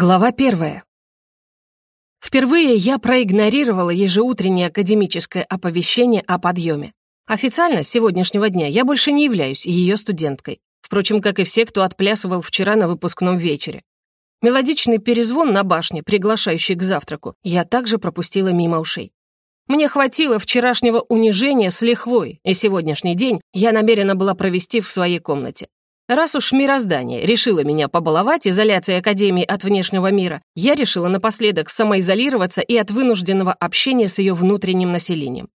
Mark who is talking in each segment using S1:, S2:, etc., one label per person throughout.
S1: Глава первая. Впервые я проигнорировала ежеутреннее академическое оповещение о подъеме. Официально с сегодняшнего дня я больше не являюсь ее студенткой. Впрочем, как и все, кто отплясывал вчера на выпускном вечере. Мелодичный перезвон на башне, приглашающий к завтраку, я также пропустила мимо ушей. Мне хватило вчерашнего унижения с лихвой, и сегодняшний день я намерена была провести в своей комнате. Раз уж мироздание решило меня побаловать изоляцией Академии от внешнего мира, я решила напоследок самоизолироваться и от вынужденного общения с ее внутренним населением.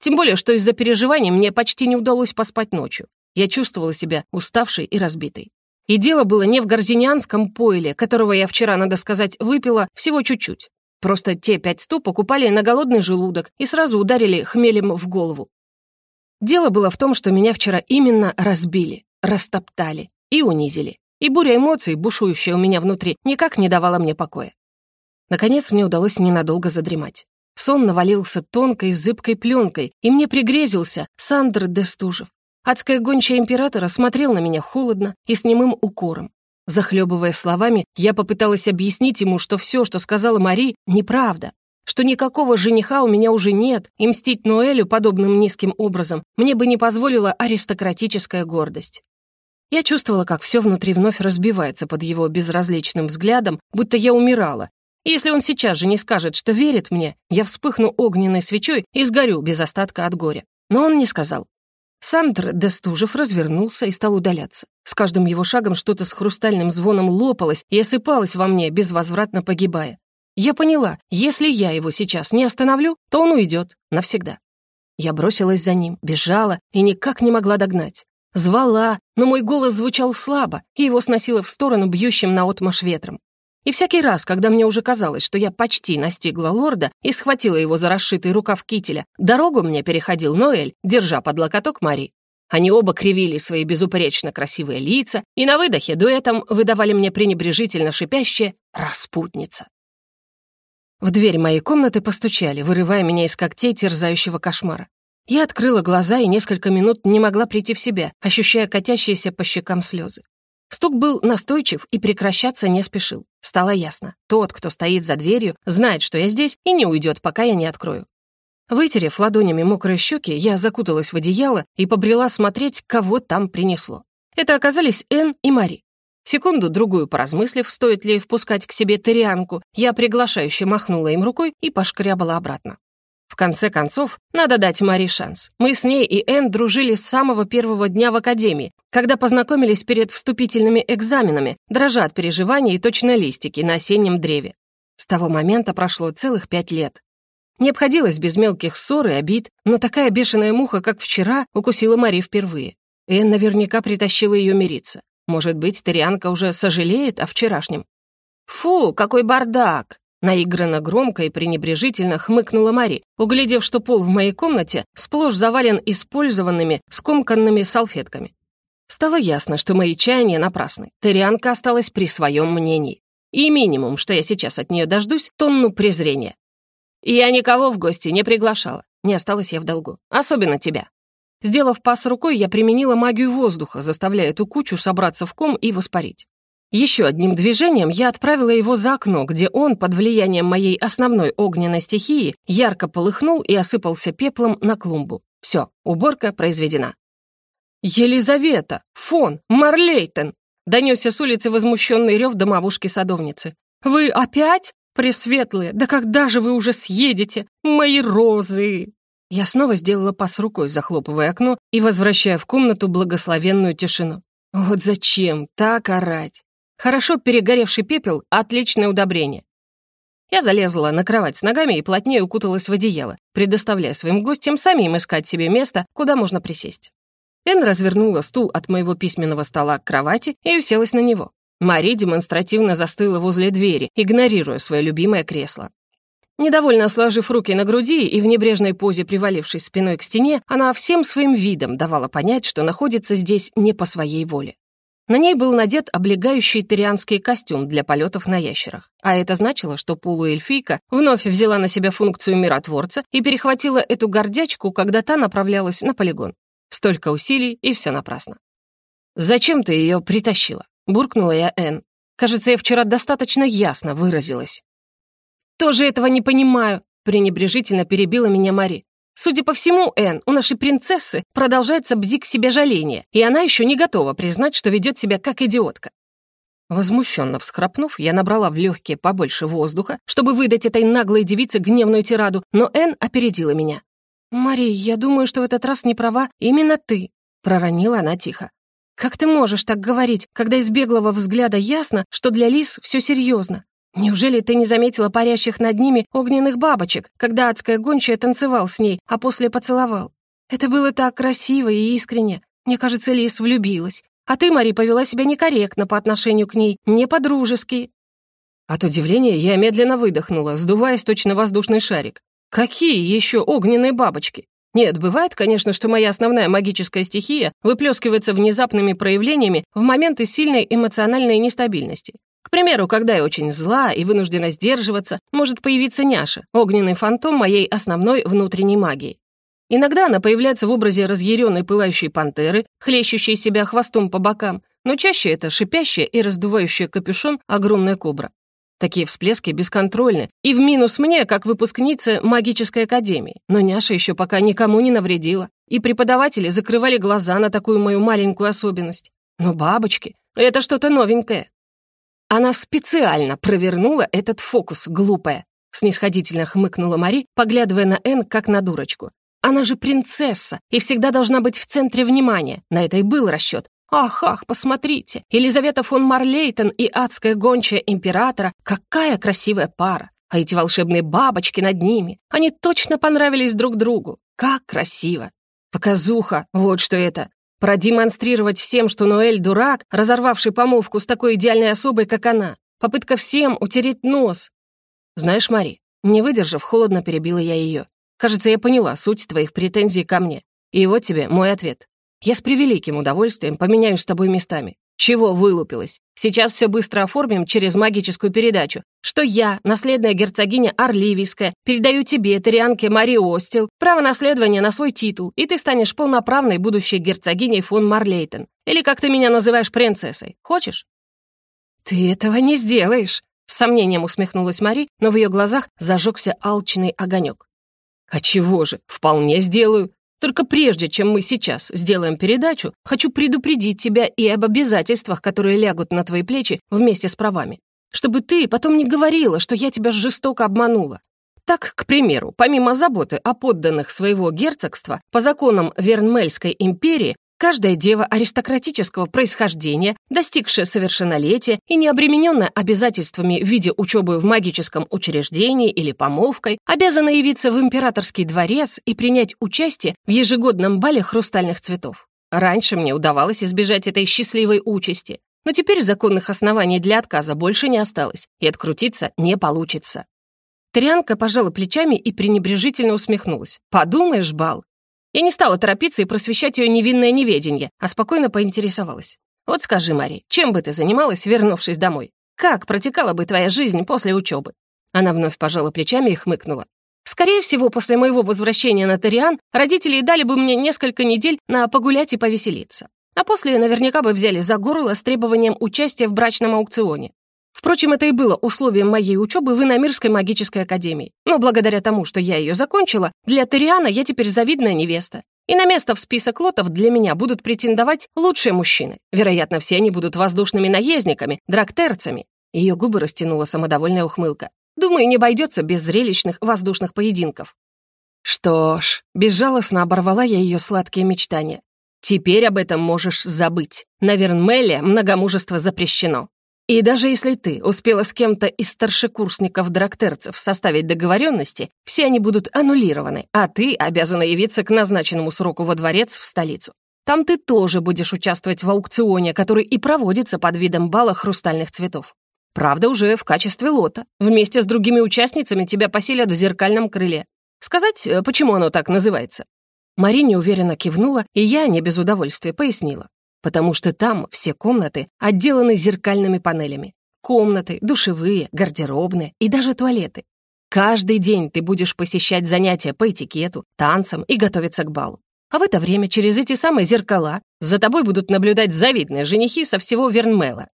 S1: Тем более, что из-за переживаний мне почти не удалось поспать ночью. Я чувствовала себя уставшей и разбитой. И дело было не в горзинианском пойле, которого я вчера, надо сказать, выпила всего чуть-чуть. Просто те пять ступок упали на голодный желудок и сразу ударили хмелем в голову. Дело было в том, что меня вчера именно разбили растоптали и унизили. И буря эмоций, бушующая у меня внутри, никак не давала мне покоя. Наконец мне удалось ненадолго задремать. Сон навалился тонкой, зыбкой пленкой, и мне пригрезился Сандр Дестужев. Адская гончая императора смотрел на меня холодно и с немым укором. Захлебывая словами, я попыталась объяснить ему, что все, что сказала Мари, неправда, что никакого жениха у меня уже нет, и мстить Ноэлю подобным низким образом мне бы не позволила аристократическая гордость. Я чувствовала, как все внутри вновь разбивается под его безразличным взглядом, будто я умирала. И если он сейчас же не скажет, что верит мне, я вспыхну огненной свечой и сгорю без остатка от горя. Но он не сказал. Сандр Дестужев развернулся и стал удаляться. С каждым его шагом что-то с хрустальным звоном лопалось и осыпалось во мне, безвозвратно погибая. Я поняла, если я его сейчас не остановлю, то он уйдет навсегда. Я бросилась за ним, бежала и никак не могла догнать. Звала, но мой голос звучал слабо, и его сносило в сторону бьющим наотмашь ветром. И всякий раз, когда мне уже казалось, что я почти настигла лорда и схватила его за расшитый рукав кителя, дорогу мне переходил Ноэль, держа под локоток Мари. Они оба кривили свои безупречно красивые лица и на выдохе дуэтом выдавали мне пренебрежительно шипящее «распутница». В дверь моей комнаты постучали, вырывая меня из когтей терзающего кошмара. Я открыла глаза и несколько минут не могла прийти в себя, ощущая катящиеся по щекам слезы. Стук был настойчив и прекращаться не спешил. Стало ясно, тот, кто стоит за дверью, знает, что я здесь и не уйдет, пока я не открою. Вытерев ладонями мокрые щеки, я закуталась в одеяло и побрела смотреть, кого там принесло. Это оказались Энн и Мари. Секунду-другую поразмыслив, стоит ли впускать к себе Торианку, я приглашающе махнула им рукой и пошкрябала обратно. Конце концов, надо дать Мари шанс. Мы с ней и Энн дружили с самого первого дня в академии, когда познакомились перед вступительными экзаменами, дрожа от переживаний и точно листики на осеннем древе. С того момента прошло целых пять лет. Не обходилось без мелких ссор и обид, но такая бешеная муха, как вчера, укусила Мари впервые. Энн наверняка притащила ее мириться. Может быть, Тарианка уже сожалеет о вчерашнем? «Фу, какой бардак!» Наигранно громко и пренебрежительно хмыкнула Мари, углядев, что пол в моей комнате сплошь завален использованными скомканными салфетками. Стало ясно, что мои чаяния напрасны. Тарианка осталась при своем мнении. И минимум, что я сейчас от нее дождусь, тонну презрения. Я никого в гости не приглашала. Не осталась я в долгу. Особенно тебя. Сделав пас рукой, я применила магию воздуха, заставляя эту кучу собраться в ком и воспарить. Еще одним движением я отправила его за окно, где он, под влиянием моей основной огненной стихии, ярко полыхнул и осыпался пеплом на клумбу. Все, уборка произведена. «Елизавета! Фон! Марлейтен!» — донесся с улицы возмущенный рев домовушки-садовницы. «Вы опять? Пресветлые! Да когда же вы уже съедете? Мои розы!» Я снова сделала пас рукой, захлопывая окно и возвращая в комнату благословенную тишину. Вот зачем так орать? Хорошо перегоревший пепел — отличное удобрение. Я залезла на кровать с ногами и плотнее укуталась в одеяло, предоставляя своим гостям самим искать себе место, куда можно присесть. Эн развернула стул от моего письменного стола к кровати и уселась на него. Мари демонстративно застыла возле двери, игнорируя свое любимое кресло. Недовольно сложив руки на груди и в небрежной позе привалившись спиной к стене, она всем своим видом давала понять, что находится здесь не по своей воле. На ней был надет облегающий тарианский костюм для полетов на ящерах. А это значило, что полуэльфийка вновь взяла на себя функцию миротворца и перехватила эту гордячку, когда та направлялась на полигон. Столько усилий, и все напрасно. «Зачем ты ее притащила?» — буркнула я Энн. Кажется, я вчера достаточно ясно выразилась». «Тоже этого не понимаю», — пренебрежительно перебила меня Мари. Судя по всему, Энн, у нашей принцессы продолжается бзик себе жаления, и она еще не готова признать, что ведет себя как идиотка. Возмущенно всхрапнув, я набрала в легкие побольше воздуха, чтобы выдать этой наглой девице гневную тираду, но Энн опередила меня. «Мари, я думаю, что в этот раз не права именно ты», — проронила она тихо. «Как ты можешь так говорить, когда из беглого взгляда ясно, что для лис все серьезно? Неужели ты не заметила парящих над ними огненных бабочек, когда адская гончая танцевал с ней, а после поцеловал? Это было так красиво и искренне. Мне кажется, Лис влюбилась. А ты, Мари, повела себя некорректно по отношению к ней, не по-дружески». От удивления я медленно выдохнула, сдуваясь точно воздушный шарик. «Какие еще огненные бабочки?» Нет, бывает, конечно, что моя основная магическая стихия выплескивается внезапными проявлениями в моменты сильной эмоциональной нестабильности. К примеру, когда я очень зла и вынуждена сдерживаться, может появиться няша, огненный фантом моей основной внутренней магии. Иногда она появляется в образе разъяренной пылающей пантеры, хлещущей себя хвостом по бокам, но чаще это шипящая и раздувающая капюшон огромная кобра. Такие всплески бесконтрольны, и в минус мне, как выпускнице магической академии. Но няша еще пока никому не навредила, и преподаватели закрывали глаза на такую мою маленькую особенность. Но бабочки — это что-то новенькое. Она специально провернула этот фокус, глупая. Снисходительно хмыкнула Мари, поглядывая на Энн как на дурочку. Она же принцесса и всегда должна быть в центре внимания. На это и был расчет. Ах, ах, посмотрите, Елизавета фон Марлейтон и адская гончая императора, какая красивая пара. А эти волшебные бабочки над ними, они точно понравились друг другу. Как красиво. Показуха, вот что это. Продемонстрировать всем, что Ноэль дурак, разорвавший помолвку с такой идеальной особой, как она. Попытка всем утереть нос. Знаешь, Мари, не выдержав, холодно перебила я ее. Кажется, я поняла суть твоих претензий ко мне. И вот тебе мой ответ. Я с превеликим удовольствием поменяюсь с тобой местами. Чего вылупилась? Сейчас все быстро оформим через магическую передачу, что я, наследная герцогиня Орливийская, передаю тебе, Тарианке Мари Остил, право наследования на свой титул, и ты станешь полноправной будущей герцогиней фон Марлейтен. Или как ты меня называешь принцессой. Хочешь?» «Ты этого не сделаешь», — с сомнением усмехнулась Мари, но в ее глазах зажегся алчный огонек. «А чего же? Вполне сделаю. Только прежде, чем мы сейчас сделаем передачу, хочу предупредить тебя и об обязательствах, которые лягут на твои плечи вместе с правами. Чтобы ты потом не говорила, что я тебя жестоко обманула. Так, к примеру, помимо заботы о подданных своего герцогства, по законам Вернмельской империи Каждая дева аристократического происхождения, достигшая совершеннолетия и не обремененная обязательствами в виде учебы в магическом учреждении или помолвкой, обязана явиться в императорский дворец и принять участие в ежегодном бале хрустальных цветов. Раньше мне удавалось избежать этой счастливой участи, но теперь законных оснований для отказа больше не осталось, и открутиться не получится. Трианка пожала плечами и пренебрежительно усмехнулась. «Подумаешь, бал, я не стала торопиться и просвещать ее невинное неведение, а спокойно поинтересовалась. «Вот скажи, Мари, чем бы ты занималась, вернувшись домой? Как протекала бы твоя жизнь после учебы?» Она вновь пожала плечами и хмыкнула. «Скорее всего, после моего возвращения на Ториан родители дали бы мне несколько недель на погулять и повеселиться. А после наверняка бы взяли за горло с требованием участия в брачном аукционе. Впрочем, это и было условием моей учебы в Иномирской магической академии. Но благодаря тому, что я ее закончила, для Териана я теперь завидная невеста. И на место в список лотов для меня будут претендовать лучшие мужчины. Вероятно, все они будут воздушными наездниками, драктерцами. Ее губы растянула самодовольная ухмылка. Думаю, не обойдется без зрелищных воздушных поединков. Что ж, безжалостно оборвала я ее сладкие мечтания. Теперь об этом можешь забыть. На Вернмеле многомужество запрещено. И даже если ты успела с кем-то из старшекурсников-драктерцев составить договоренности, все они будут аннулированы, а ты обязана явиться к назначенному сроку во дворец в столицу. Там ты тоже будешь участвовать в аукционе, который и проводится под видом бала хрустальных цветов. Правда, уже в качестве лота. Вместе с другими участницами тебя поселят в зеркальном крыле. Сказать, э, почему оно так называется?» Мари неуверенно кивнула, и я, не без удовольствия, пояснила потому что там все комнаты отделаны зеркальными панелями. Комнаты, душевые, гардеробные и даже туалеты. Каждый день ты будешь посещать занятия по этикету, танцам и готовиться к балу. А в это время через эти самые зеркала за тобой будут наблюдать завидные женихи со всего Вернмела.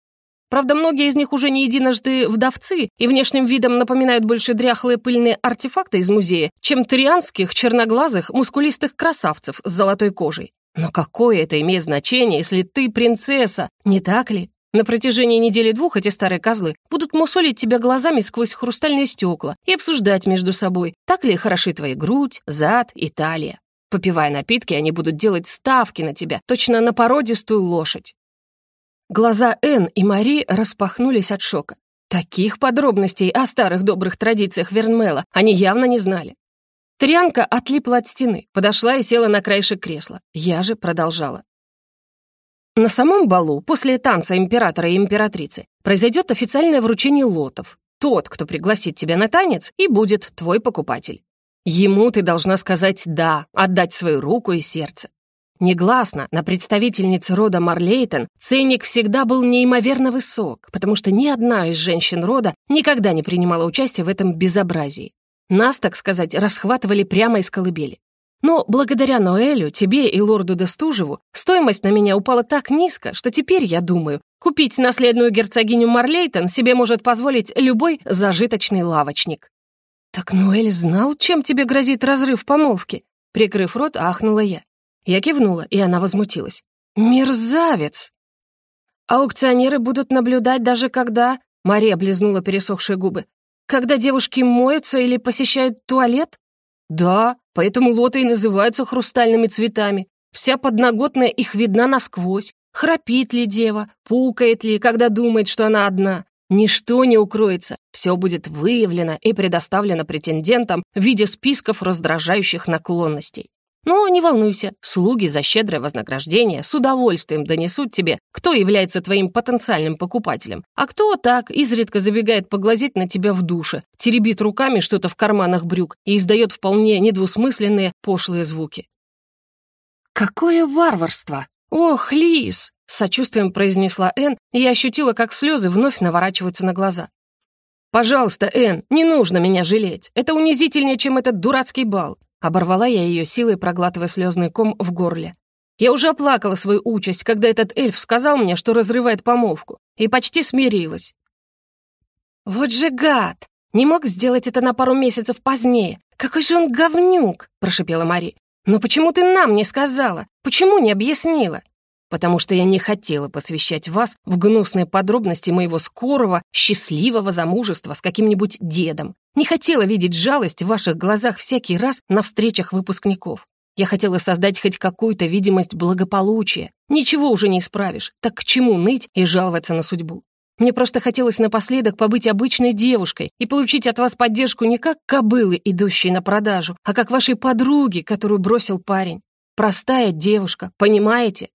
S1: Правда, многие из них уже не единожды вдовцы и внешним видом напоминают больше дряхлые пыльные артефакты из музея, чем трианских, черноглазых, мускулистых красавцев с золотой кожей. Но какое это имеет значение, если ты принцесса, не так ли? На протяжении недели-двух эти старые козлы будут мусолить тебя глазами сквозь хрустальные стекла и обсуждать между собой, так ли хороши твои грудь, зад и талия. Попивая напитки, они будут делать ставки на тебя, точно на породистую лошадь. Глаза Энн и Мари распахнулись от шока. Таких подробностей о старых добрых традициях Вернмела они явно не знали. Трианка отлипла от стены, подошла и села на краешек кресла. Я же продолжала. На самом балу, после танца императора и императрицы, произойдет официальное вручение лотов. Тот, кто пригласит тебя на танец, и будет твой покупатель. Ему ты должна сказать «да», отдать свою руку и сердце. Негласно, на представительнице рода Марлейтон ценник всегда был неимоверно высок, потому что ни одна из женщин рода никогда не принимала участие в этом безобразии. Нас, так сказать, расхватывали прямо из колыбели. Но благодаря Ноэлю, тебе и лорду Дестужеву стоимость на меня упала так низко, что теперь, я думаю, купить наследную герцогиню Марлейтон себе может позволить любой зажиточный лавочник. «Так Ноэль знал, чем тебе грозит разрыв помолвки?» Прикрыв рот, ахнула я. Я кивнула, и она возмутилась. «Мерзавец!» «Аукционеры будут наблюдать даже когда...» Мария облизнула пересохшие губы. «Когда девушки моются или посещают туалет?» «Да, поэтому лоты и называются хрустальными цветами. Вся подноготная их видна насквозь. Храпит ли дева, пукает ли, когда думает, что она одна. Ничто не укроется, все будет выявлено и предоставлено претендентам в виде списков раздражающих наклонностей. Но не волнуйся, слуги за щедрое вознаграждение с удовольствием донесут тебе, кто является твоим потенциальным покупателем, а кто так изредка забегает поглазеть на тебя в душе, теребит руками что-то в карманах брюк и издает вполне недвусмысленные пошлые звуки. «Какое варварство! Ох, Лис!» — сочувствием произнесла Энн, и я ощутила, как слезы вновь наворачиваются на глаза. «Пожалуйста, Энн, не нужно меня жалеть. Это унизительнее, чем этот дурацкий бал. Оборвала я ее силой, проглатывая слезный ком в горле. Я уже оплакала свою участь, когда этот эльф сказал мне, что разрывает помолвку, и почти смирилась. «Вот же гад! Не мог сделать это на пару месяцев позднее. Какой же он говнюк!» — прошипела Мари. «Но почему ты нам не сказала? Почему не объяснила?» Потому что я не хотела посвящать вас в гнусные подробности моего скорого, счастливого замужества с каким-нибудь дедом. Не хотела видеть жалость в ваших глазах всякий раз на встречах выпускников. Я хотела создать хоть какую-то видимость благополучия. Ничего уже не исправишь, так к чему ныть и жаловаться на судьбу? Мне просто хотелось напоследок побыть обычной девушкой и получить от вас поддержку не как кобылы, идущие на продажу, а как вашей подруги, которую бросил парень. Простая девушка, понимаете?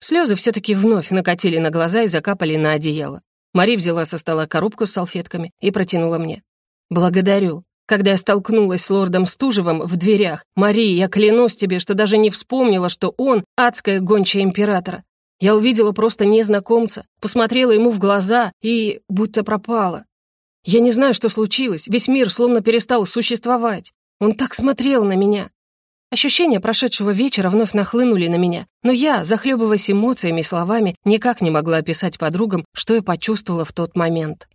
S1: Слезы все-таки вновь накатили на глаза и закапали на одеяло. Мари взяла со стола коробку с салфетками и протянула мне. «Благодарю. Когда я столкнулась с лордом Стужевым в дверях, Мари, я клянусь тебе, что даже не вспомнила, что он — адская гончая императора. Я увидела просто незнакомца, посмотрела ему в глаза и будто пропала. Я не знаю, что случилось, весь мир словно перестал существовать. Он так смотрел на меня, Ощущения прошедшего вечера вновь нахлынули на меня, но я, захлебываясь эмоциями и словами, никак не могла описать подругам, что я почувствовала в тот момент.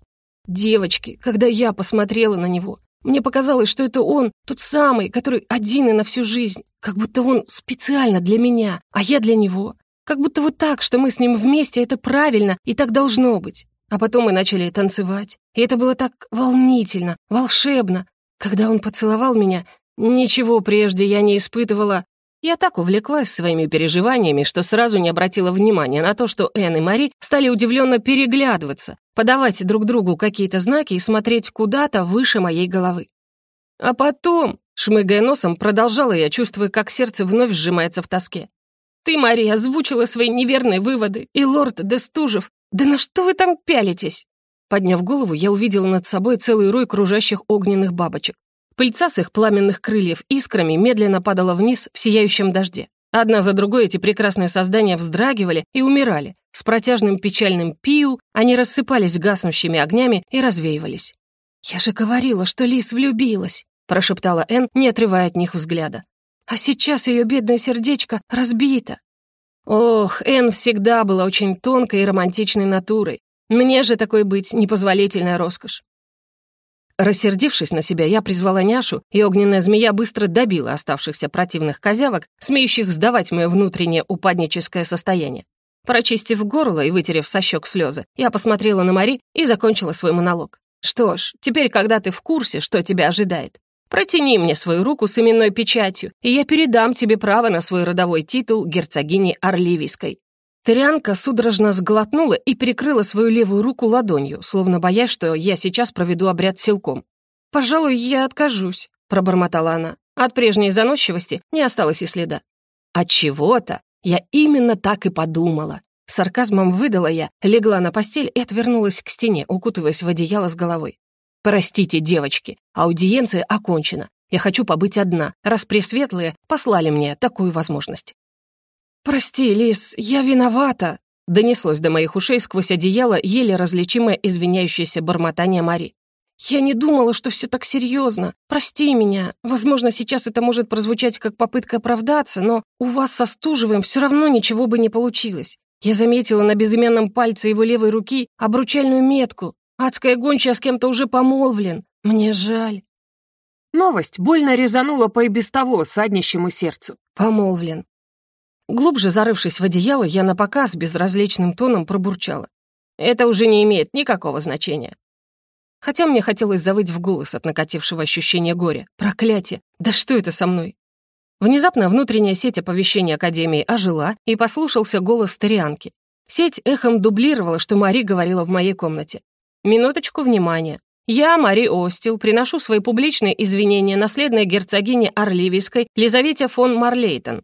S1: Девочки, когда я посмотрела на него, мне показалось, что это он, тот самый, который один и на всю жизнь, как будто он специально для меня, а я для него. Как будто вот так, что мы с ним вместе, это правильно и так должно быть. А потом мы начали танцевать, и это было так волнительно, волшебно. Когда он поцеловал меня, Ничего прежде я не испытывала. Я так увлеклась своими переживаниями, что сразу не обратила внимания на то, что Энн и Мари стали удивленно переглядываться, подавать друг другу какие-то знаки и смотреть куда-то выше моей головы. А потом, шмыгая носом, продолжала я, чувствуя, как сердце вновь сжимается в тоске. «Ты, Мария, озвучила свои неверные выводы, и лорд Дестужев, да на что вы там пялитесь?» Подняв голову, я увидела над собой целый рой кружащих огненных бабочек. Пыльца с их пламенных крыльев искрами медленно падала вниз в сияющем дожде. Одна за другой эти прекрасные создания вздрагивали и умирали. С протяжным печальным пиу они рассыпались гаснущими огнями и развеивались. «Я же говорила, что Лис влюбилась», — прошептала Энн, не отрывая от них взгляда. «А сейчас ее бедное сердечко разбито». Ох, Энн всегда была очень тонкой и романтичной натурой. Мне же такой быть непозволительная роскошь. Рассердившись на себя, я призвала няшу, и огненная змея быстро добила оставшихся противных козявок, смеющих сдавать мое внутреннее упадническое состояние. Прочистив горло и вытерев со щек слезы, я посмотрела на Мари и закончила свой монолог. «Что ж, теперь, когда ты в курсе, что тебя ожидает, протяни мне свою руку с именной печатью, и я передам тебе право на свой родовой титул герцогини Орливийской. Тарианка судорожно сглотнула и перекрыла свою левую руку ладонью, словно боясь, что я сейчас проведу обряд силком. «Пожалуй, я откажусь», — пробормотала она. От прежней заносчивости не осталось и следа. От чего-то я именно так и подумала. Сарказмом выдала я, легла на постель и отвернулась к стене, укутываясь в одеяло с головой. «Простите, девочки, аудиенция окончена. Я хочу побыть одна, раз пресветлые послали мне такую возможность». «Прости, Лис, я виновата», — донеслось до моих ушей сквозь одеяло еле различимое извиняющееся бормотание Мари. «Я не думала, что все так серьезно. Прости меня. Возможно, сейчас это может прозвучать как попытка оправдаться, но у вас со Стужевым все равно ничего бы не получилось. Я заметила на безымянном пальце его левой руки обручальную метку. Адская гончая с кем-то уже помолвлен. Мне жаль». Новость больно резанула по и без того саднищему сердцу. Помолвлен. Глубже зарывшись в одеяло, я напоказ безразличным тоном пробурчала. Это уже не имеет никакого значения. Хотя мне хотелось завыть в голос от накатившего ощущения горя. Проклятие! Да что это со мной? Внезапно внутренняя сеть оповещения Академии ожила, и послушался голос Тарианки. Сеть эхом дублировала, что Мари говорила в моей комнате. «Минуточку внимания. Я, Мари Остил, приношу свои публичные извинения наследной герцогине Орливийской Лизавете фон Марлейтон.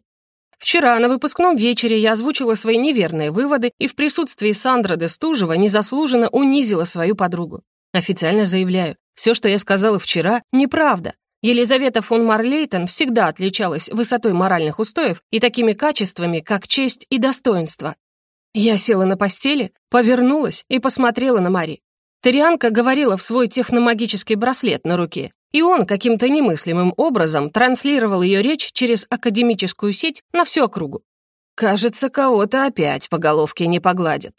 S1: Вчера на выпускном вечере я озвучила свои неверные выводы и в присутствии Сандра де Стужева незаслуженно унизила свою подругу. Официально заявляю, все, что я сказала вчера, неправда. Елизавета фон Марлейтон всегда отличалась высотой моральных устоев и такими качествами, как честь и достоинство. Я села на постели, повернулась и посмотрела на Мари. Тарианка говорила в свой техномагический браслет на руке, и он каким-то немыслимым образом транслировал ее речь через академическую сеть на всю округу. Кажется, кого-то опять по головке не погладят.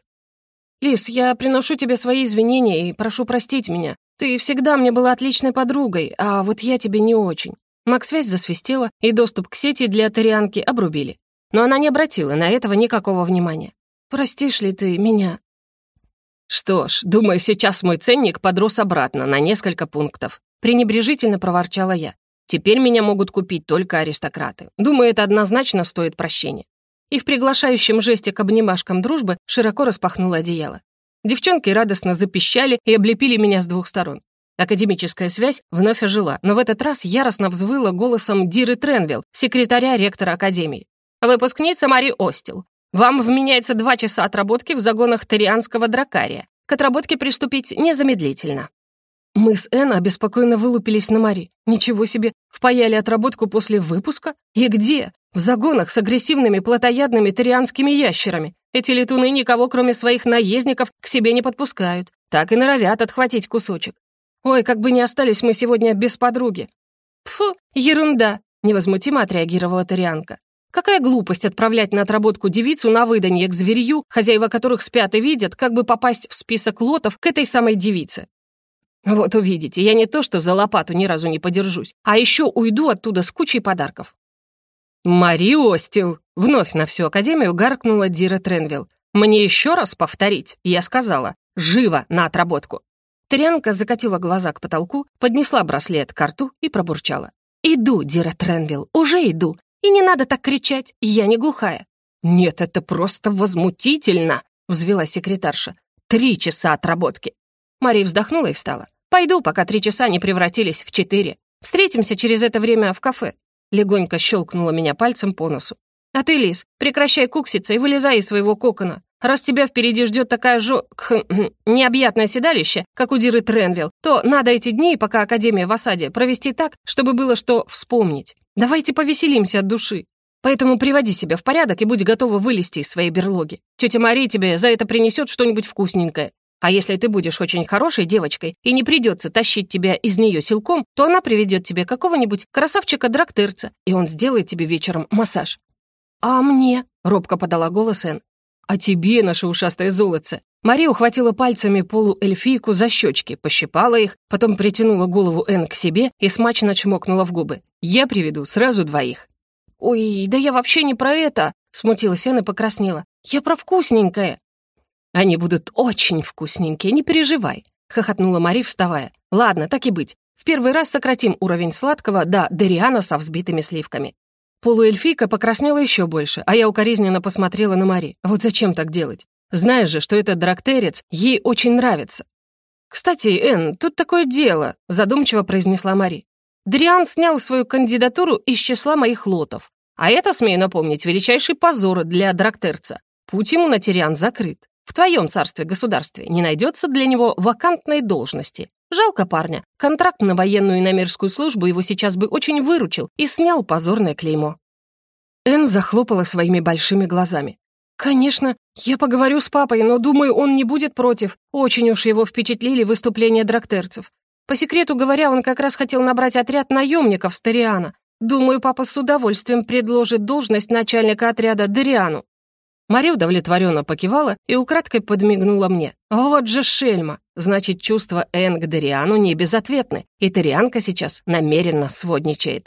S1: «Лис, я приношу тебе свои извинения и прошу простить меня. Ты всегда мне была отличной подругой, а вот я тебе не очень». Максвязь засвистела, и доступ к сети для Тарианки обрубили. Но она не обратила на этого никакого внимания. «Простишь ли ты меня?» «Что ж, думаю, сейчас мой ценник подрос обратно на несколько пунктов. Пренебрежительно проворчала я. Теперь меня могут купить только аристократы. Думаю, это однозначно стоит прощения. И в приглашающем жесте к обнимашкам дружбы широко распахнула одеяло. Девчонки радостно запищали и облепили меня с двух сторон. Академическая связь вновь ожила, но в этот раз яростно взвыла голосом Диры Тренвилл, секретаря ректора Академии. «Выпускница Мари Остил, вам вменяется два часа отработки в загонах Тарианского дракария. К отработке приступить незамедлительно». Мы с Энн обеспокоенно вылупились на Мари. Ничего себе, впаяли отработку после выпуска? И где? В загонах с агрессивными плотоядными тарианскими ящерами. Эти летуны никого, кроме своих наездников, к себе не подпускают. Так и норовят отхватить кусочек. Ой, как бы не остались мы сегодня без подруги. Фу, ерунда, невозмутимо отреагировала тарианка. Какая глупость отправлять на отработку девицу на выданье к зверью, хозяева которых спят и видят, как бы попасть в список лотов к этой самой девице. Вот увидите, я не то что за лопату ни разу не подержусь, а еще уйду оттуда с кучей подарков. «Мари Остил!» — вновь на всю Академию гаркнула Дира Тренвилл. «Мне еще раз повторить?» — я сказала. «Живо на отработку!» Трянка закатила глаза к потолку, поднесла браслет к рту и пробурчала. «Иду, Дира Тренвилл, уже иду. И не надо так кричать, я не глухая». «Нет, это просто возмутительно!» — взвела секретарша. «Три часа отработки. Мария вздохнула и встала. «Пойду, пока три часа не превратились в четыре. Встретимся через это время в кафе». Легонько щелкнула меня пальцем по носу. «А ты, Лис, прекращай кукситься и вылезай из своего кокона. Раз тебя впереди ждет такая жо... Кх... необъятное седалище, как у Диры Тренвилл, то надо эти дни, пока Академия в осаде, провести так, чтобы было что вспомнить. Давайте повеселимся от души. Поэтому приводи себя в порядок и будь готова вылезти из своей берлоги. Тетя Мария тебе за это принесет что-нибудь вкусненькое. А если ты будешь очень хорошей девочкой и не придется тащить тебя из нее силком, то она приведет тебе какого-нибудь красавчика-драктырца, и он сделает тебе вечером массаж». «А мне?» — робко подала голос Энн. «А тебе, наше ушастое золотце!» Мария ухватила пальцами полуэльфийку за щечки, пощипала их, потом притянула голову Энн к себе и смачно чмокнула в губы. «Я приведу сразу двоих». «Ой, да я вообще не про это!» — смутилась Энн и покраснела. «Я про вкусненькое!» «Они будут очень вкусненькие, не переживай», — хохотнула Мари, вставая. «Ладно, так и быть. В первый раз сократим уровень сладкого до Дериана со взбитыми сливками». Полуэльфийка покраснела еще больше, а я укоризненно посмотрела на Мари. Вот зачем так делать? Знаешь же, что этот драктерец ей очень нравится. «Кстати, Энн, тут такое дело», — задумчиво произнесла Мари. «Дриан снял свою кандидатуру из числа моих лотов. А это, смею напомнить, величайший позор для драктерца. Путь ему на Тириан закрыт. В твоем царстве-государстве не найдется для него вакантной должности. Жалко парня. Контракт на военную и на мирскую службу его сейчас бы очень выручил и снял позорное клеймо». Энн захлопала своими большими глазами. «Конечно, я поговорю с папой, но, думаю, он не будет против. Очень уж его впечатлили выступления драктерцев. По секрету говоря, он как раз хотел набрать отряд наемников Стариана. Думаю, папа с удовольствием предложит должность начальника отряда Дариану». Мария удовлетворенно покивала и украдкой подмигнула мне. «Вот же шельма! Значит, чувства Энн к Дариану не безответны, и Тарианка сейчас намеренно сводничает».